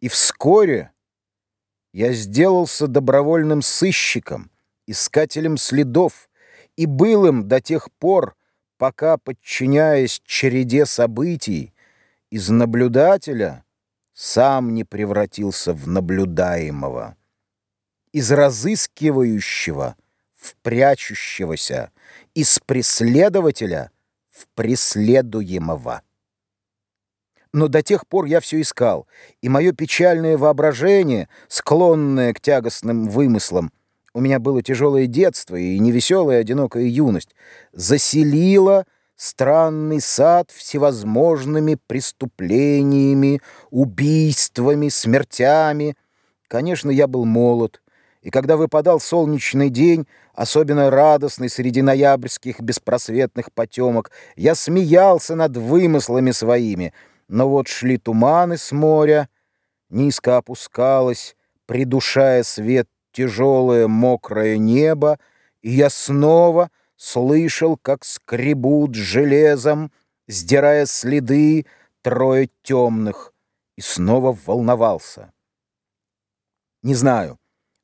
И вскоре я сделался добровольным сыщиком, искателем следов, и был им до тех пор, пока, подчиняясь череде событий, из наблюдателя сам не превратился в наблюдаемого, из разыскивающего в прячущегося, из преследователя в преследуемого. Но до тех пор я все искал, и мое печальное воображение, склонное к тягостным вымыслам, у меня было тяжелое детство и невеселая одинокая юность, заселило странный сад всевозможными преступлениями, убийствами, смертями. Конечно, я был молод, и когда выпадал солнечный день, особенно радостный среди ноябрьских беспросветных потемок, я смеялся над вымыслами своими — но вот шли туманы с моря, низко опускалось, придушая свет тяжелое мокрое небо, и я снова слышал, как скребут железом, сдирая следы трое темных, и снова волновался. Не знаю,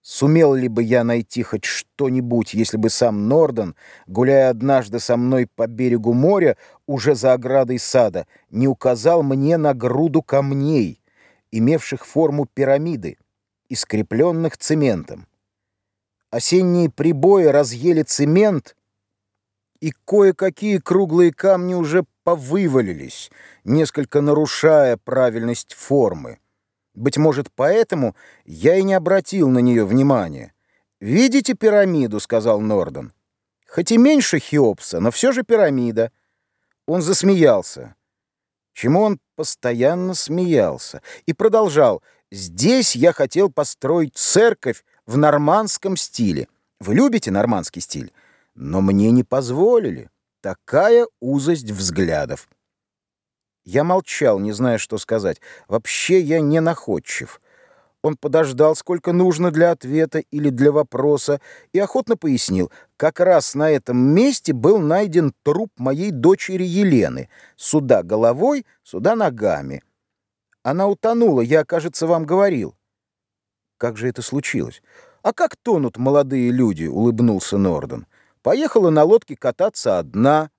Сумел ли бы я найти хоть что-нибудь, если бы сам Норден, гуляя однажды со мной по берегу моря, уже за оградой сада, не указал мне на груду камней, имевших форму пирамиды и скрепленных цементом. Осенние прибои разъели цемент, и кое-какие круглые камни уже повывалились, несколько нарушая правильность формы. Быть может, поэтому я и не обратил на нее внимания. «Видите пирамиду?» — сказал Норден. «Хоть и меньше Хеопса, но все же пирамида». Он засмеялся. Чему он постоянно смеялся. И продолжал. «Здесь я хотел построить церковь в нормандском стиле. Вы любите нормандский стиль? Но мне не позволили. Такая узость взглядов». Я молчал, не зная, что сказать. Вообще я не находчив. Он подождал, сколько нужно для ответа или для вопроса, и охотно пояснил. Как раз на этом месте был найден труп моей дочери Елены. Сюда головой, сюда ногами. Она утонула, я, кажется, вам говорил. Как же это случилось? А как тонут молодые люди, улыбнулся Норден. Поехала на лодке кататься одна.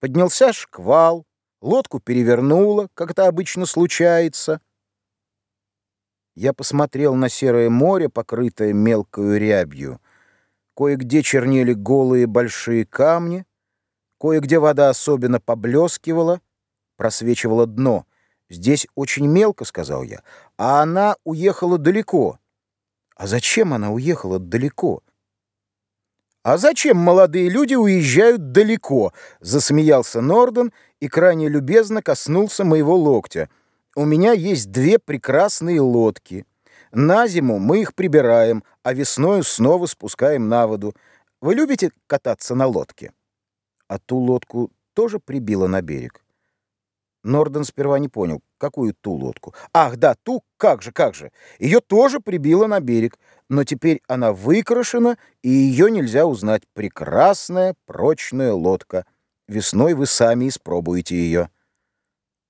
Поднялся шквал лодку перевернуло, как это обычно случается. Я посмотрел на серое море, покрытое мелкою рябью. Кое-где чернели голые большие камни, кое-где вода особенно поблескивала, просвечивало дно. «Здесь очень мелко», — сказал я, — «а она уехала далеко». «А зачем она уехала далеко?» «А зачем молодые люди уезжают далеко?» — засмеялся Норден и крайне любезно коснулся моего локтя. «У меня есть две прекрасные лодки. На зиму мы их прибираем, а весною снова спускаем на воду. Вы любите кататься на лодке?» А ту лодку тоже прибило на берег. Норден сперва не понял, какую ту лодку. Ах, да, ту, как же, как же. Ее тоже прибило на берег, но теперь она выкрашена, и ее нельзя узнать. Прекрасная, прочная лодка. Весной вы сами испробуете ее.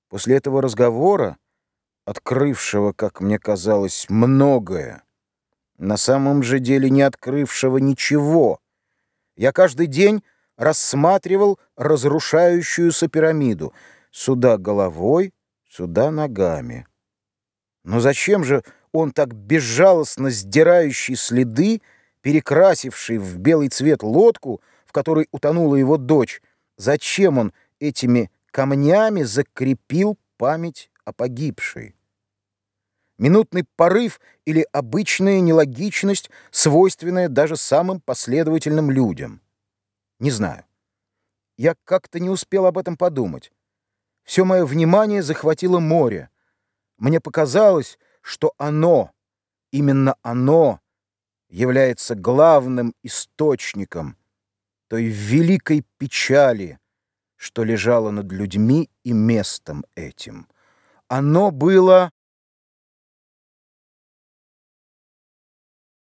После этого разговора, открывшего, как мне казалось, многое, на самом же деле не открывшего ничего, я каждый день рассматривал разрушающуюся пирамиду — сюда головой, сюда ногами. Но зачем же он так безжалостно сдирающий следы, перекрасивший в белый цвет лодку, в которой утонула его дочь, зачем он этими камнями закрепил память о погибшей? Минутный порыв или обычная нелогичность, свойственная даже самым последовательным людям? Не знаю. Я как-то не успел об этом подумать. Все мое внимание захватило море. Мне показалось, что оно, именно оно, является главным источником той великой печали, что лежало над людьми и местом этим. Оно было